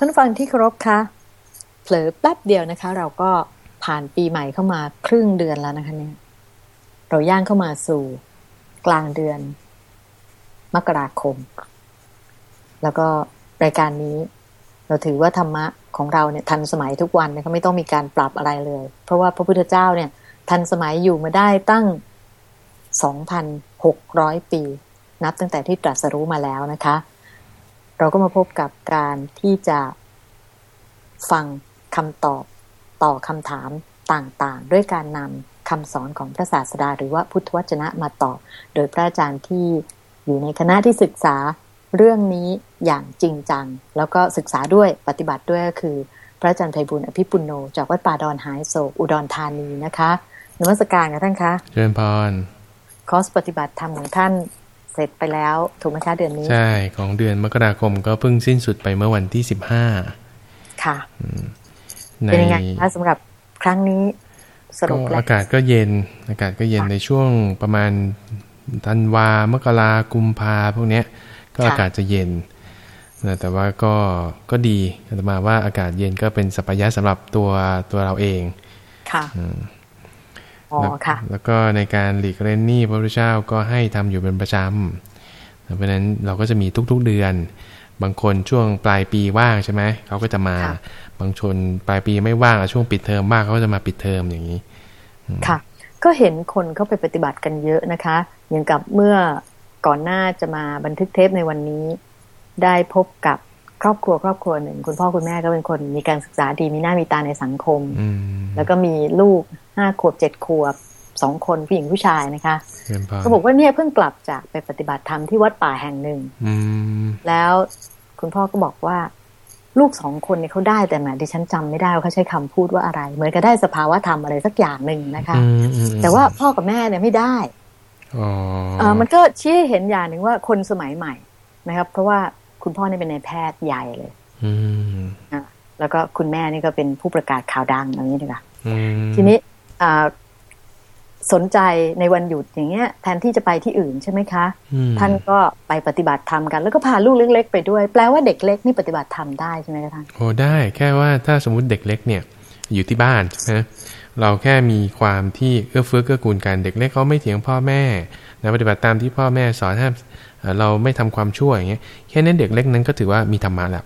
ท่านฟังที่เคารพคะเผลอแป๊บเดียวนะคะ เราก็ผ่านปีใหม่เข้ามาครึ่งเดือนแล้วนะคะเนี่ย เราย่างเข้ามาสู่กลางเดือน มกราคม แล้วก็รายการนี้ เราถือว่าธรรมะของเราเนี่ยทันสมัยทุกวันนะคะไม่ต้องมีการปรับอะไรเลย เพราะว่าพระพุทธเจ้าเนี่ย ทันสมัยอยู่มาได้ตั้ง 2,600 ปี นับตั้งแต่ที่ตรัสรู้มาแล้วนะคะ เราก็มาพบกับการที่จะฟังคำตอบต่อคำถามต่างๆ ด้วยการนำคำสอนของพระศาสดา หรือว่าพุทธวจนะมาตอบ โดยพระอาจารย์ที่อยู่ในคณะที่ศึกษาเรื่องนี้อย่างจริงจัง แล้วก็ศึกษาด้วยปฏิบัติด้วยก็คือ พระอาจารย์ไพบุญอภิปุโน จากวัดป่าดอนหายโศกอุดรธานีนะคะนมัสการกับท่านคะเชิญพรคอสปฏิบัติธรรมของท่าน เสร็จไปแล้วถูกไหมคะเดือนนี้ ใช่ของเดือนมกราคมก็เพิ่งสิ้นสุดไปเมื่อวันที่สิบห้าค่ะเป็นยังไงคะสำหรับครั้งนี้สรุปแล้วอากาศก็เย็น อากาศก็เย็นในช่วงประมาณธันวามกรากุมภาพวกเนี้ย ก็อากาศจะเย็นแต่ว่าก็ก็ดีแต่มาว่าอากาศเย็นก็เป็นสัพยะสำหรับตัวตัวเราเอง ค่ะอ๋อค่ะ แล้วก็ในการหลีกเล่นนี่พระพุทธเจ้าก็ให้ทำอยู่เป็นประจำเพราะฉะนั้นเราก็จะมีทุกๆเดือน บางคนช่วงปลายปีว่างใช่ไหมเขาก็จะมา บางชนปลายปีไม่ว่างช่วงปิดเทอมมากเขาจะมาปิดเทอมอย่างนี้ ค่ะ ก็เห็นคนเข้าไปปฏิบัติกันเยอะนะคะ อย่างกับเมื่อก่อนหน้าจะมาบันทึกเทปในวันนี้ ได้พบกับ ครอบครัวครอบครัวหนึ่งคุณพ่อคุณแม่ก็เป็นคนมีการศึกษาดีมีหน้ามีตาในสังคมแล้วก็มีลูกห้าขวบเจ็ดขวบสองคนผู้หญิงผู้ชายนะคะเขาบอกว่าเนี่ยเพิ่งกลับจากไปปฏิบัติธรรมที่วัดป่าแห่งหนึ่งแล้วคุณพ่อก็บอกว่าลูกสองคนเนี่ยเขาได้แต่แหมดิฉันจำไม่ได้ว่าเขาใช้คำพูดว่าอะไร เหมือนกับได้สภาวะธรรมอะไรสักอย่างหนึ่งนะคะ แต่ว่าพ่อกับแม่เนี่ยไม่ได้อ๋อมันก็ชี้เห็นอย่างหนึ่งว่าคนสมัยใหม่นะครับ เพราะว่า คุณพ่อเนี่ยเป็นนายแพทย์ใหญ่เลย อือ่าแล้วก็คุณแม่นี่ก็เป็นผู้ประกาศข่าวดังอย่างนี้ดีกว่าทีนี้อ่าสนใจในวันหยุดอย่างเงี้ย แทนที่จะไปที่อื่นใช่ไหมคะ ท่านก็ไปปฏิบัติธรรมกัน แล้วก็พาลูกเล็กๆไปด้วย แปลว่าเด็กเล็กนี่ปฏิบัติธรรมได้ใช่ไหมคะท่านโอ้ได้แค่ว่าถ้าสมมติเด็กเล็กเนี่ย อยู่ที่บ้านนะเราแค่มีความที่เอื้อเฟื้อเกื้อกูลกันเด็กเล็กเขาไม่เถียงพ่อแม่ นะปฏิบัติตามที่พ่อแม่สอนห้ามเราไม่ทำความชั่วอย่างเงี้ยแค่นั้นเด็กเล็กนั้นก็ถือว่ามีธรรมะแล้ว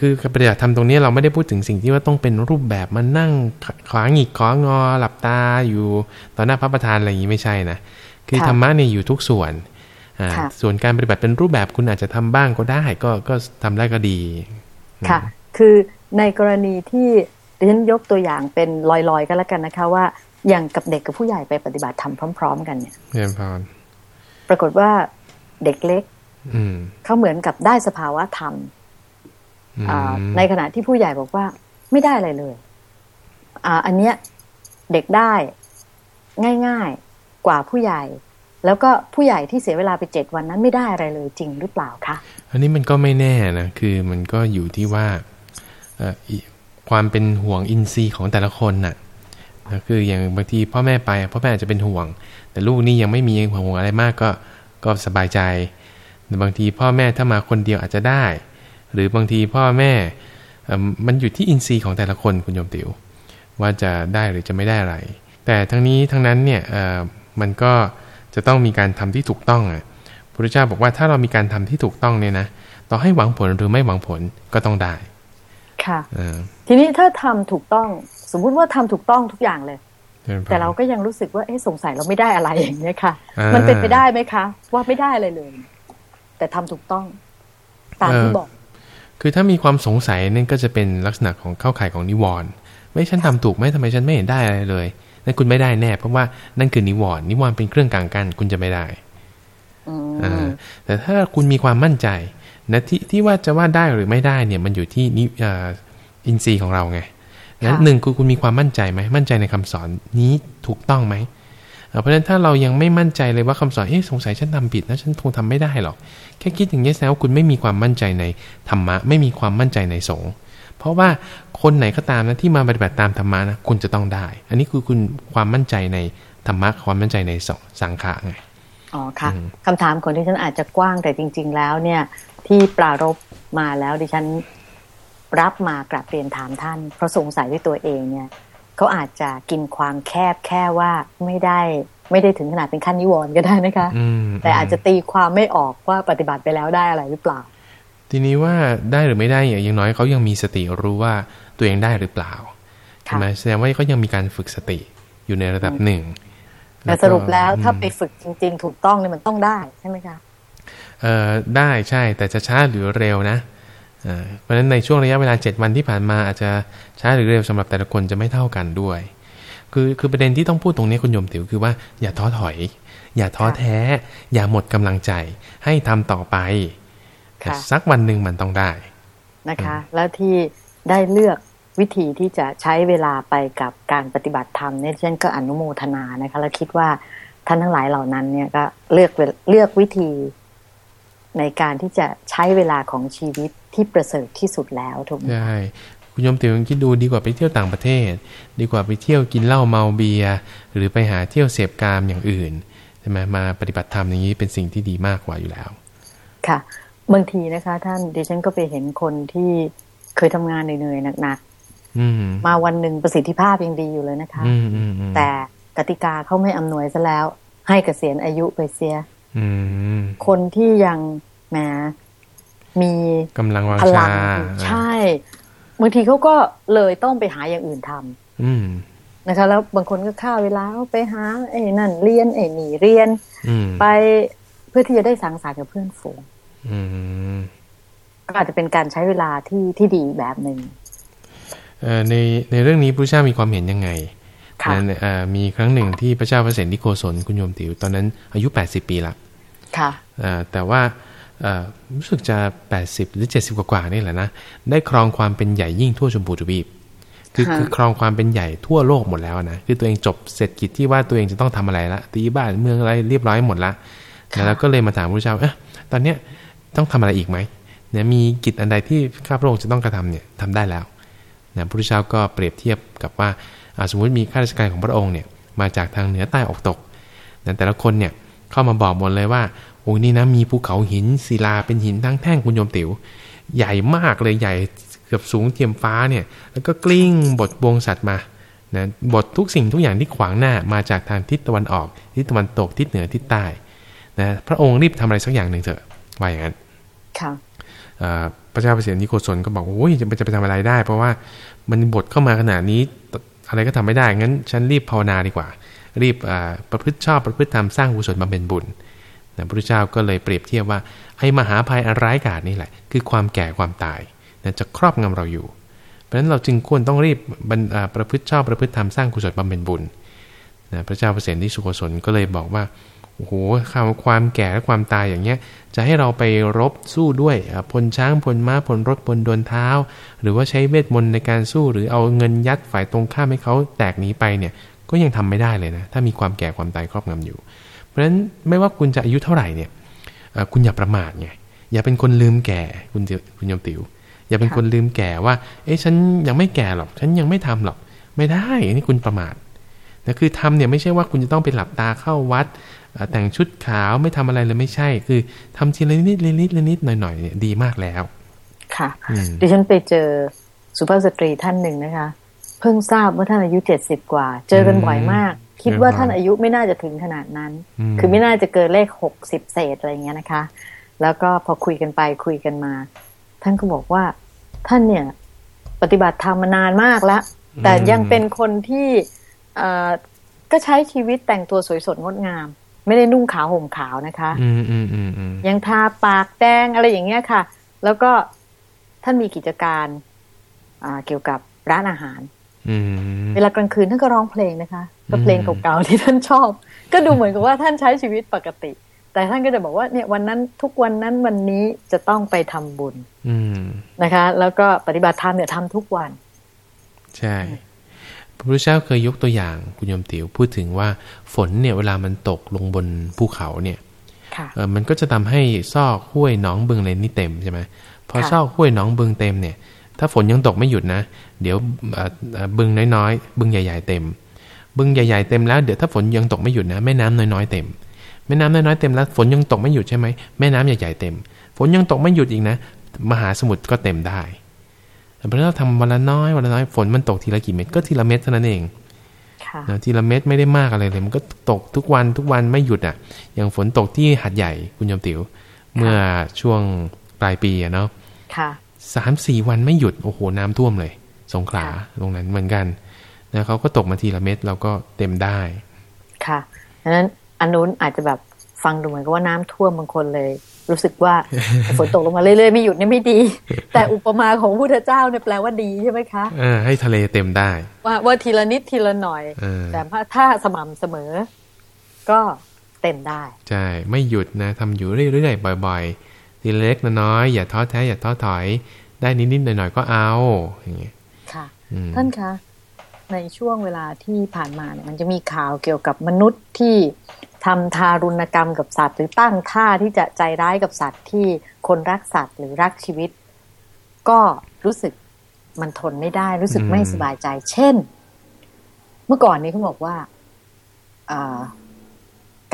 คือคือปฏิบัติธรรมตรงนี้เราไม่ได้พูดถึงสิ่งที่ว่าต้องเป็นรูปแบบมานั่งขวางหงิกของอหลับตาอยู่ต่อหน้าพระประธานอะไรอย่างนี้ไม่ใช่นะคือธรรมะเนี่ยอยู่ทุกส่วนส่วนการปฏิบัติเป็นรูปแบบคุณอาจจะทำบ้างก็ได้ก็ก็ทำได้ก็ดีค่ะ คือในกรณีที่ดิฉันยกตัวอย่างเป็นลอยๆก็แล้วกันนะคะว่า อย่างกับเด็กกับผู้ใหญ่ไปปฏิบัติธรรมพร้อม ๆ กันเนี่ยเรียนพรปรากฏว่าเด็กเล็กเขาเหมือนกับได้สภาวะธรรมในขณะที่ผู้ใหญ่บอกว่าไม่ได้อะไรเลยอ่าอันเนี้ยเด็กได้ง่ายๆกว่าผู้ใหญ่ แล้วก็ผู้ใหญ่ที่เสียเวลาไปเจ็ดวันนั้นไม่ได้อะไรเลยจริงหรือเปล่าคะอันนี้มันก็ไม่แน่นะคือมันก็อยู่ที่ว่าความเป็นห่วงอินทรีย์ของแต่ละคนน่ะ คืออย่างบางทีพ่อแม่ไปพ่อแม่อาจจะเป็นห่วง แต่ลูกนี่ยังไม่มีห่วงอะไรมากก็ก็สบายใจแต่บางทีพ่อแม่ถ้ามาคนเดียวอาจจะได้ หรือบางทีพ่อแม่มันอยู่ที่อินทรีย์ของแต่ละคนคุณโยมติว๋วว่าจะได้หรือจะไม่ได้อะไร แต่ทั้งนี้ทั้งนั้นเนี่ยมันก็จะต้องมีการทำที่ถูกต้องอะพระพุทธเจ้าบอกว่าถ้าเรามีการทำที่ถูกต้องเนี่ยนะต่อให้หวังผลหรือไม่หวังผลก็ต้องได้ ค่ะทีนี้ถ้าทำถูกต้องส มมุติว่าทำถูกต้องทุกอย่างเลย แต่เราก็ยังรู้สึกว่าเอ๊ะสงสัยเราไม่ได้อะไรอย่างนี้ค่ะ มันเป็นไปได้ไหมคะ ว่าไม่ได้อะไรเลย แต่ทำถูกต้อง ตามที่บอก คือถ้ามีความสงสัยนั่นก็จะเป็นลักษณะของเข้าข่ายของนิวรณ์ไม่ฉันทำถูกไหมทำไมฉันไม่เห็นได้อะไรเลยนั่นคุณไม่ได้แน่ เพราะว่านั่นคือนิวรณ์นิวรณ์เป็นเครื่องกลางกันคุณจะไม่ได้อ่าแต่ถ้าคุณมีความมั่นใจนะที่ที่ว่าจะว่าได้หรือไม่ได้เนี่ยมันอยู่ที่นิอินทรีย์ของเราไง นั้นหนึ่งคือคุณมีความมั่นใจไหมมั่นใจในคำสอนนี้ถูกต้องไหมเพราะฉะนั้นถ้าเรายังไม่มั่นใจเลยว่าคำสอนเอ๊ะสงสัยฉันทาผิดนะฉันคงทำไม่ได้หรอก แค่คิดอย่างนี้แสดงว่าคุณไม่มีความมั่นใจในธรรมะ ไม่มีความมั่นใจในสงฆ์เพราะว่าคนไหนก็ตามนะที่มาปฏิบัติตามธรรมะนะคุณจะต้องได้ อันนี้คือคุณความมั่นใจในธรรมะความมั่นใจในสงสังขะไงอ๋อค่ะคำถามคนที่ฉันอาจจะกว้างแต่จริง ๆ แล้วเนี่ยที่ปรารบมาแล้วดิฉัน รับมากราบเรียนถามท่าน เพราะสงสัยด้วยตัวเองเนี่ยเขาอาจจะกินความแคบแค่ว่าไม่ได้ไม่ได้ถึงขนาดเป็นขั้นนิวรณ์ก็ได้นะคะอืมแต่อาจจะตีความไม่ออกว่าปฏิบัติไปแล้วได้อะไรหรือเปล่า ทีนี้ว่าได้หรือไม่ได้เนี่ยอย่างน้อยเขายังมีสติรู้ว่าตัวเองได้หรือเปล่าค่ะใช่ไหมแสดงว่าเขายังมีการฝึกสติอยู่ในระดับหนึ่งแต่ก็สรุปแล้วถ้าอืมไปฝึกจริง ๆ ถูกต้องเนี่ยมันต้องได้ใช่ไหมคะเอ่อได้ใช่แต่จะช้าหรือเร็วนะ เอ่อเพราะฉะนั้นในช่วงระยะเวลา 7 วันที่ผ่านมาอาจจะช้าหรือเร็วสำหรับแต่ละคนจะไม่เท่ากันด้วย คือคือประเด็นที่ต้องพูดตรงนี้คุณโยมติ๋วคือว่าอย่าท้อถอย อย่าท้อแท้ อย่าหมดกำลังใจให้ทำต่อไปแต่ค่ะสักวันหนึ่งมันต้องได้นะคะ แล้วที่ได้เลือกวิธีที่จะใช้เวลาไปกับการปฏิบัติธรรมเนี่ยฉันก็อนุโมทนานะคะ แล้วคิดว่าท่านทั้งหลายเหล่านั้นเนี่ยก็เลือกเวลเลือกวิธี ในการที่จะใช้เวลาของชีวิตที่ประเสริฐที่สุดแล้วถูกไหมใช่คุณโยมติ๋วคิดดูดีกว่าไปเที่ยวต่างประเทศ ดีกว่าไปเที่ยวกินเหล้าเมาเบียร์หรือไปหาเที่ยวเสพกามอย่างอื่นใช่ไหมมาปฏิบัติธรรมอย่างนี้เป็นสิ่งที่ดีมากกว่าอยู่แล้ว ค่ะบางทีนะคะ ท่านดิฉันก็ไปเห็นคนที่เคยทำงานเหนื่อยๆหนักอืมๆมาวันหนึ่งประสิทธิภาพยังดีอยู่เลยนะคะอืมอืมอืมแต่กติกาเขาไม่อำนวยซะแล้ว ให้เกษียณอายุไปเสียอืม คนที่ยังแหมมีกำลังวางพลัชางใช่บางทีเขาก็เลยต้องไปหาอย่างอื่นทำอืมนะคะ แล้วบางคนก็ฆ่าเวลาเอาไปหาไอ้นั่นเรียนไอ้นี่เรียนอืมไปเพื่อที่จะได้สังสรรค์กับเพื่อนฝูงอืมก็อาจจะเป็นการใช้เวลาที่ที่ดีแบบหนึ่งเอ่อในในเรื่องนี้พระเจ้ามีความเห็นยังไงค่ะนั้นเอ่อมีครั้งหนึ่งที่พระเจ้าพระเสนที่โกศลคุณโยมติ๋วตอนนั้นอายุ 80 ปีละ ค่ะเอ่อแต่ว่าเอ่อรู้สึกจะ 80 หรือ 70 กว่าๆนี่แหละนะ ได้ครองความเป็นใหญ่ยิ่งทั่วชมพูทวีปคือค่ะคือครองความเป็นใหญ่ทั่วโลกหมดแล้วนะ คือตัวเองจบเสร็จกิจที่ว่าตัวเองจะต้องทำอะไรละตีบ้านเมืองอะไรเรียบร้อยหมดละค่ะแล้วก็เลยมาถามพระเจ้าเอ๊ะตอนเนี้ยต้องทำอะไรอีกไหมเนี่ยมีกิจอันใดที่ข้าพระองค์จะต้องกระทำเนี่ยทำได้แล้วนะพระพุทธเจ้าก็เปรียบเทียบกับว่าอ่าสมมุติมีข้าราชการของพระองค์เนี่ยมาจากทางเหนือใต้ออกตกนะแต่ละคนเนี่ย เข้ามาบอกหมดเลยว่าโอ้ยนี่นะมีภูเขาหินศิลาเป็นหินทั้งแท่งคุณโยมติ๋วใหญ่มากเลยใหญ่เกือบสูงเทียมฟ้าเนี่ย แล้วก็กลิ้งบทบวงสัตว์มานะบททุกสิ่งทุกอย่างที่ขวางหน้ามาจากทางทิศตะวันออกทิศตะวันตกทิศเหนือทิศใต้นะพระองค์รีบทำอะไรสักอย่างหนึ่งเถอะว่าอย่างนั้นค่ะอ่าพระเจ้าเปรตนิโคศลก็บอกว่าโอ้ยจะไปจะไปทำอะไรได้ เพราะว่ามันบทเข้ามาขนาดนี้อะไรก็ทำไม่ได้งั้น ฉันรีบภาวนาดีกว่า รีบประพฤติชอบประพฤติธรรมสร้างกุศลบำเพ็ญบุญนะพระพุทธเจ้าก็เลยเปรียบเทียบว่าไอ้มหาภัยอันร้ายกาจนี่แหละ คือความแก่ความตายนะจะครอบงำเราอยู่ เพราะฉะนั้นเราจึงควรต้องรีบประพฤติชอบประพฤติธรรมสร้างกุศลบำเพ็ญบุญนะพระเจ้าเปรตที่สุโขศลก็เลยบอกว่าโอ้โหความความแก่และความตายอย่างเงี้ย จะให้เราไปรบสู้ด้วยพลช้างพลม้าพลรถพลดวนเท้า หรือว่าใช้เวทมนต์ในการสู้หรือเอาเงินยัดฝ่ายตรงข้ามให้เขาแตกหนีไปเนี่ย ก็ยังทำไม่ได้เลยนะ ถ้ามีความแก่ความตายครอบงำอยู่ เพราะฉะนั้นไม่ว่าคุณจะอายุเท่าไหร่เนี่ยเอ่อคุณอย่าประมาทไงอย่าเป็นคนลืมแก่คุณเดียวคุณโยมติว๋วอย่าเป็นคนลืมแก่ว่า เอ๊ะฉันยังไม่แก่หรอก ฉันยังไม่ทำหรอก ไม่ได้อันนี้คุณประมาทนะคือทำเนี่ยไม่ใช่ว่าคุณจะต้องไปหลับตาเข้าวัดเอ่อแต่งชุดขาวไม่ทำอะไรเลยไม่ใช่ คือทำทีละนิดละนิดละนิดหน่อยๆเนี่ยดีมากแล้ว ค่ะอืมดิฉันไปเจอสุภาพสตรีท่านหนึ่งนะคะ เพิ่งทราบว่าท่านอายุเจ็ดสิบกว่า เจอกันบ่อยมาก คิดว่าท่านอายุไม่น่าจะถึงขนาดนั้นมคือไม่น่าจะเกินเลขหกสิบเศษอะไรอย่างเงี้ยนะคะ แล้วก็พอคุยกันไปคุยกันมา ท่านก็บอกว่าท่านเนี่ย ปฏิบัติธรรมมานานมากแล้ว แต่ยังเป็นคนที่เอ่อก็ใช้ชีวิตแต่งตัวสวยสดงดงาม ไม่ได้นุ่งขาวห่มขาวนะคะอืมอืมอืมอืมยังทาปากแดงอะไรอย่างเงี้ยค่ะ แล้วก็ท่านมีกิจการอ่าเกี่ยวกับร้านอาหารอืม เวลากลางคืนท่านก็ร้องเพลงนะคะ ก็อืมเพลงเก่าๆที่ท่านชอบ ก็ดูเหมือนกับว่าท่านใช้ชีวิตปกติ แต่ท่านก็จะบอกว่าเนี่ยวันนั้นทุกวันนั้นวันนี้จะต้องไปทำบุญอืมนะคะ แล้วก็ปฏิบัติธรรมเนี่ยทำทุกวัน ใช่พระพุทธเจ้าเคยยกตัวอย่างคุณโยมติ๋วพูดถึงว่าฝนเนี่ยเวลามันตกลงบนภูเขาเนี่ยค่ะเออมันก็จะทำให้ซอกห้วยหนองบึงอะไรนี่เต็มใช่ไหมพอค่ะซอกห้วยหนองบึงเต็มเนี่ย ถ้าฝนยังตกไม่หยุดนะ เดี๋ยวเอ่อเอ่อบึงน้อยๆ บึงใหญ่ ๆ เต็ม บึงใหญ่ ๆ เต็มแล้วเดี๋ยวถ้าฝนยังตกไม่หยุดนะแม่น้ำน้อยๆเต็ม แม่น้ำน้อยๆเต็มแล้วฝนยังตกไม่หยุดใช่ไหมแม่น้ำใหญ่ๆเต็ม ฝนยังตกไม่หยุดอีกนะ มหาสมุทรก็เต็มได้เพราะเราทำวันละน้อยวันละน้อยฝนมันตกทีละกี่เม็ดก็ทีละเม็ดเท่านั้นเองค่ะนะทีละเม็ดไม่ได้มากอะไรเลย มันก็ตกทุกวันทุกวันไม่หยุดอะ อย่างฝนตกที่หัดใหญ่คุณโยมติ๋ว เมื่อช่วงปลายปีอะเนาะค่ะ สามสี่วันไม่หยุดโอ้โหน้ำท่วมเลย สงขลาตรงนั้นเหมือนกันนะเขาก็ตกมาทีละเม็ดเราก็เต็มได้ ค่ะดังนั้นอันนู้นอาจจะแบบฟังดูเหมือนกับว่าน้ำท่วมบางคนเลย รู้สึกว่าฝนตกลงมาเรื่อยๆไม่หยุดเนี่ยไม่ดี แต่อุปมาของพระพุทธเจ้าเนี่ยแปลว่าดีใช่ไหมคะเออให้ทะเลเต็มได้ ว่าว่าทีละนิดทีละหน่อยเออแต่ถ้าถ้าสม่ำเสมอ ก็เต็มได้ ใช่ ไม่หยุดนะทำอยู่เรื่อยๆบ่อย ๆ ทีละเล็กน้อยๆอย่าท้อแท้อย่าท้อถอย ได้นิดๆหน่อยๆก็เอาอย่างเงี้ยค่ะอืมท่านคะในช่วงเวลาที่ผ่านมาเนี่ยมันจะมีข่าวเกี่ยวกับมนุษย์ที่ทำทารุณกรรมกับสัตว์ หรือตั้งท่าที่จะใจร้ายกับสัตว์ที่คนรักสัตว์หรือรักชีวิต ก็รู้สึกมันทนไม่ได้ รู้สึกไม่สบายใจ เช่น เมื่อก่อนนี้เขาบอกว่าอ่า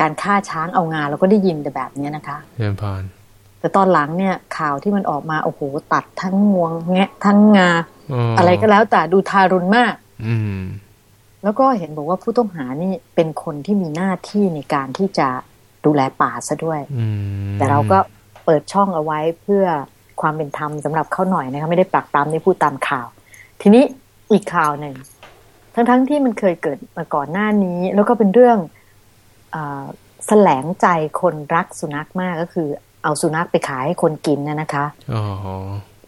การฆ่าช้างเอางาเราก็ได้ยินแต่แบบเนี้ยนะคะเรียนพร แต่ตอนหลังเนี่ยข่าวที่มันออกมาโอ้โหตัดทั้งงวง แงะทั้งงาอ๋อออะไรก็แล้วแต่ดูทารุณมาก อืมแล้วก็เห็นบอกว่าผู้ต้องหานี่เป็นคนที่มีหน้าที่ในการที่จะดูแลป่าซะด้วยอืมแต่เราก็เปิดช่องเอาไว้เพื่อความเป็นธรรมสำหรับเขาหน่อยนะคะไม่ได้ปรักปรำได้พูดตามข่าว ทีนี้อีกข่าวหนึ่งทั้งๆที่มันเคยเกิดมาก่อนหน้านี้ แล้วก็เป็นเรื่องอาแสลงใจคนรักสุนัขมากก็คือ เอาสุนัขไปขายให้คนกินนะนะคะอ๋อ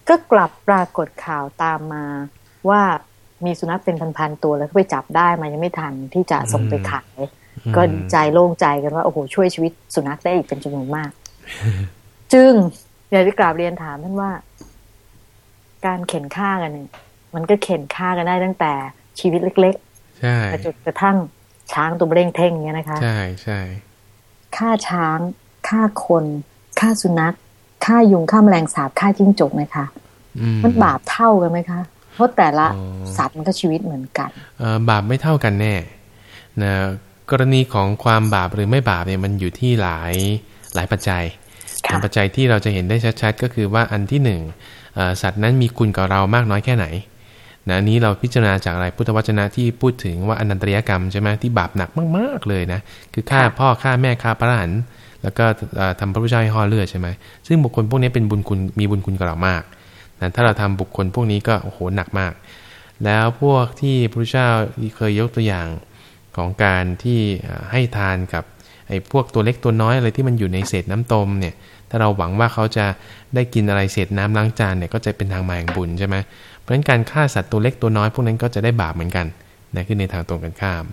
ก็กลับปรากฏข่าวตามมาว่ามีสุนัขเป็นพันๆตัวแล้วก็ไปจับได้มายังไม่ทันที่จะส่งไปขายก็ดีใจโล่งใจกันว่าโอ้โหช่วยชีวิตสุนัขได้อีกเป็นจำนวนมาก จึงอยากจะกราบเรียนถามท่านว่า การเข็นฆ่ากันเนี่ยมันก็เข็นฆ่ากันได้ตั้งแต่ชีวิตเล็กใช่ๆไปจนกระทั่งช้างตัวเร่งเท่งเนี้ยนะคะ ใช่ใช่ฆ่าช้างฆ่าคน ฆ่าสุนัขฆ่ายุงฆ่าแมลงสาบฆ่าจิ้งจกนะคะอืมันบาปเท่ากันไหมคะเพราะแต่ละอ๋อสัตว์มันก็ชีวิตเหมือนกันเอ่อบาปไม่เท่ากันแน่นะกรณีของความบาปหรือไม่บาปเนี่ยมันอยู่ที่หลายหลายปัจจัยค่ะแต่ปัจจัยที่เราจะเห็นได้ชัดๆ ก็คือว่าอันที่หนึ่งเอ่อสัตว์นั้นมีคุณกับเรามากน้อยแค่ไหนนะอันนี้เราพิจารณาจากอะไรพุทธวจนะที่พูดถึงว่าอนันตริยกรรมใช่ไหมที่บาปหนักมากๆเลยนะคือฆ่าพ่อฆ่าแม่ฆ่าพระอรหันต์ แล้วก็เอ่อทำพระพุทธเจ้าให้ห่อเลือดใช่ไหมซึ่งบุคคลพวกนี้เป็นบุญคุณมีบุญคุณกับเรามากนะถ้าเราทำบุคคลพวกนี้ก็โอ้โหหนักมาก แล้วพวกที่พระพุทธเจ้าเคยยกตัวอย่างของการที่ให้ทานกับไอ้พวกตัวเล็กตัวน้อยอะไรที่มันอยู่ในเศษน้ำต้มเนี่ย ถ้าเราหวังว่าเขาจะได้กินอะไรเศษน้ำล้างจานเนี่ยก็จะเป็นทางมาแห่งบุญใช่ไหมเพราะฉะนั้นการฆ่าสัตว์ตัวเล็กตัวน้อยพวกนั้นก็จะได้บาปเหมือนกันนะขึ้นในทางตรงกันข้าม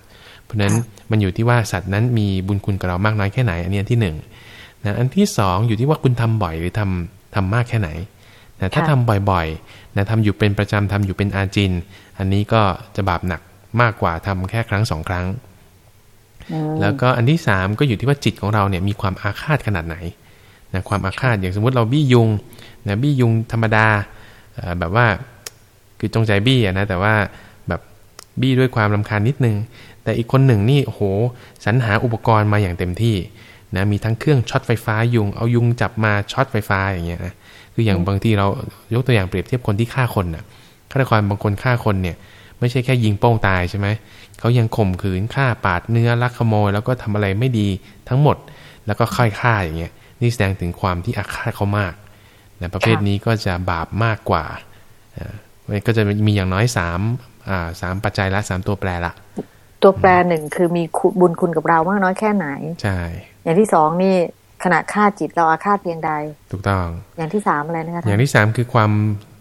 เพราะฉะนั้นมันอยู่ที่ว่าสัตว์นั้นมีบุญคุณกับเรามากน้อยแค่ไหน อันนี้อันที่หนึ่งนะอันที่สองอยู่ที่ว่าคุณทำบ่อยหรือทำทำมากแค่ไหนนะถ้าค่ะทำบ่อยๆนะทำอยู่เป็นประจำทำอยู่เป็นอาจิน อันนี้ก็จะบาปหนักมากกว่าทำแค่ครั้งสองครั้งอืมแล้วก็อันที่สามก็อยู่ที่ว่าจิตของเราเนี่ยมีความอาฆาตขนาดไหนนะความอาฆาตอย่างสมมุติเราบี้ยุงนะบี้ยุงธรรมดาเอ่อแบบว่าคือจงใจบี้อะนะแต่ว่าแบบบี้ด้วยความรำคาญนิดนึง แต่อีกคนหนึ่งนี่โหสรรหาอุปกรณ์มาอย่างเต็มที่นะมีทั้งเครื่องช็อตไฟฟ้ายุง เอายุงจับมาช็อตไฟฟ้าอย่างเงี้ยนะคืออย่างบางทีเรายกตัวอย่างเปรียบเทียบคนที่ฆ่าคนน่ะฆาตกรบางคนฆ่าคนเนี่ย ไม่ใช่แค่ยิงโป้งตายใช่ไหมเขายังข่มขืนฆ่าปาดเนื้อลักขโมย แล้วก็ทำอะไรไม่ดีทั้งหมด แล้วก็ค่อยฆ่าอย่างเงี้ยนี่แสดงถึงความที่อาฆาตเขามากนะประเภทนี้ก็จะบาปมากกว่าอ่าก็จะมีอย่างน้อยสามอ่าสามปัจจัยละสามตัวแปรละ ตัวแปรหนึ่งคือมีคุณบุญคุณกับเรามากน้อยแค่ไหน ใช่ อย่างที่สองนี่ขณะฆ่าจิตเราอาฆาตเพียงใด ถูกต้อง อย่างที่สามอะไรนะคะอย่างที่สามคือความ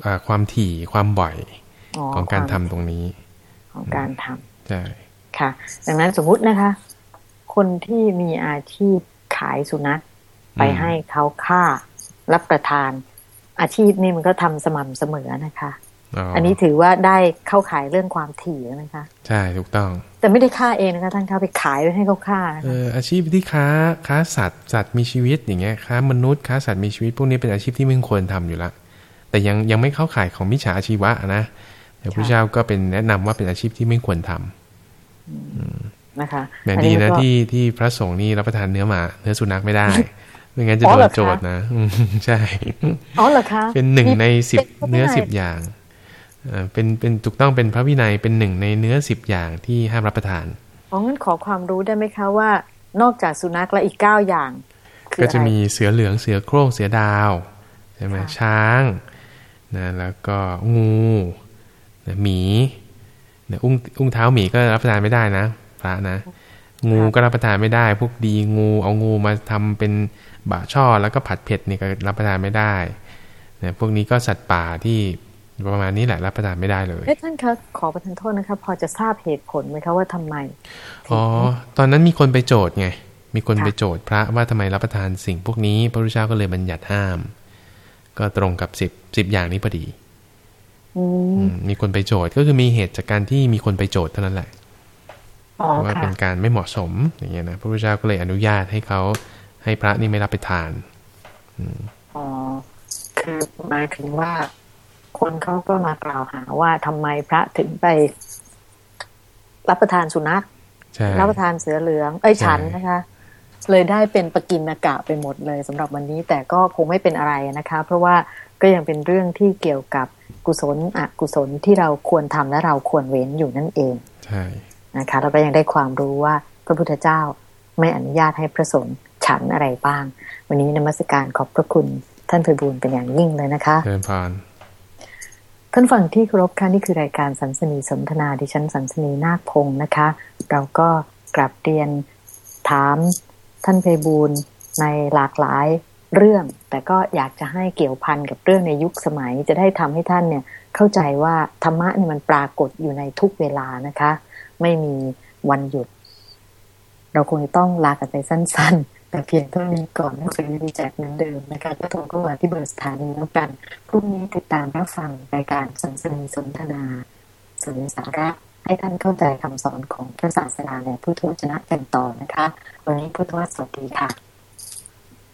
อ่าความถี่ความบ่อยของการทำควมตรงนี้ ของการทำใช่ค่ะ ดังนั้นสมมุตินะคะ คนที่มีอาชีพขายสุนัขไปให้เขาฆ่ารับประทาน อาชีพนี่มันก็ทำสม่ำเสมอนะคะ อันนี้ถือว่าได้เข้าขายเรื่องความถี่แล้วนะคะ ใช่ถูกต้อง แต่ไม่ได้ฆ่าเองนะคะท่านคะไปขายไปให้เขาฆ่านะเอคะออาชีพที่ค้าค้าสัตว์สัตว์มีชีวิตอย่างเงี้ยค้ามนุษย์ค้าสัตว์มีชีวิตพวกนี้เป็นอาชีพที่ไม่ควรทำอยู่ละแต่ยังยังไม่เข้าข่ายของมิจฉาอาชีวะนะแต่พระเจ้าก็เป็นแนะนำว่าเป็นอาชีพที่ไม่ควรทำนะคะอย่างอัดีนะก็ที่ที่พระสงฆ์นี่รับประทานเนื้อหมา เนื้อสุนัขไม่ได้ไม่งั้นจะอ๋อโดเหรนอคะโจทย์นะอืมใช่อ๋อเหรอคะเป็นหนึ่งในสิบเป็นเนื้อได้ไงสิบอย่าง เป็นเป็นถูกต้องเป็นพระวินัยเป็นหนึ่งในเนื้อสิบอย่างที่ห้ามรับประทานอ๋องั้นขอความรู้ได้ไหมคะว่า นอกจากสุนัขและอีกเก้าอย่าง ก็จะมีเสือเหลืองเสือโคร่งเสือดาวใช่ไหมช้างนะแล้วก็งูนะหมีนะอุ้งอุ้งเท้าหมีก็รับประทานไม่ได้นะพระนะ งูก็รับประทานไม่ได้ พวกดีงูเอางูมาทำเป็นบะช่อแล้วก็ผัดเผ็ดนี่ก็รับประทานไม่ได้นะพวกนี้ก็สัตว์ป่าที่ ประมาณนี้แหละรับประทานไม่ได้เลยเอ๊ะท่านคะขอประทานโทษนะคะพอจะทราบเหตุผลไหมคะว่าทำไมอ๋อตอนนั้นมีคนไปโจทย์ไงมีคนไปโจทย์พระว่าทำไมรับประทานสิ่งพวกนี้ พระพุทธเจ้าก็เลยบัญญัติห้าม ก็ตรงกับสิบสิบอย่างนี้พอดีมีคนไปโจทย์ก็คือมีเหตุจากการที่มีคนไปโจทย์เท่านั้นแหละว่าเป็นการไม่เหมาะสมอย่างเงี้ยนะพระพุทธเจ้าก็เลยอนุญาตให้เขาให้พระนี่ไม่รับไปทานอ๋อคือหมายถึงว่า คนเขาก็มากล่าวหาว่าทำไมพระถึงไป รับประทานสุนัขรับประทานเสือเหลือง เอ้ยฉันนะคะ เลยได้เป็นปกินอากาศไปหมดเลยสำหรับวันนี้ แต่ก็คงไม่เป็นอะไรนะคะ เพราะว่าก็ยังเป็นเรื่องที่เกี่ยวกับกุศลอกุศลที่เราควรทำและเราควรเว้นอยู่นั่นเองใช่นะคะเราก็ยังได้ความรู้ว่าพระพุทธเจ้าไม่อนุญาตให้พระสงฆ์ฉันอะไรบ้าง วันนี้นมัสการขอบพระคุณท่านเพบูลเป็นอย่างยิ่งเลยนะคะเชิญพาน ท่านฟังที่เคารพค่ะนี่คือรายการสันสนีสนทนาดิฉันสันสนีนาคพงศ์นะคะ เราก็กลับเรียนถามท่านเพบูลในหลากหลายเรื่อง แต่ก็อยากจะให้เกี่ยวพันกับเรื่องในยุคสมัย จะได้ทำให้ท่านเนี่ยเข้าใจว่าธรรมะนี่มันปรากฏอยู่ในทุกเวลานะคะ ไม่มีวันหยุด เราคงต้องลากันไปสั้น ๆ แต่เพียงเท่านี้ก่อนหนังสือมีแจกเหมือนเดิมนะคะก็โทรเข้ามาที่เบอร์สถานีแล้วกันพรุ่งนี้ติดตามรับฟังรายการสันสนีสนทนาสนสาระให้ท่านเข้าใจคำสอนของพระศาสนาและพุทวจนะกันต่อนะคะ วันนี้ผู้ทวสวัสดีค่ะ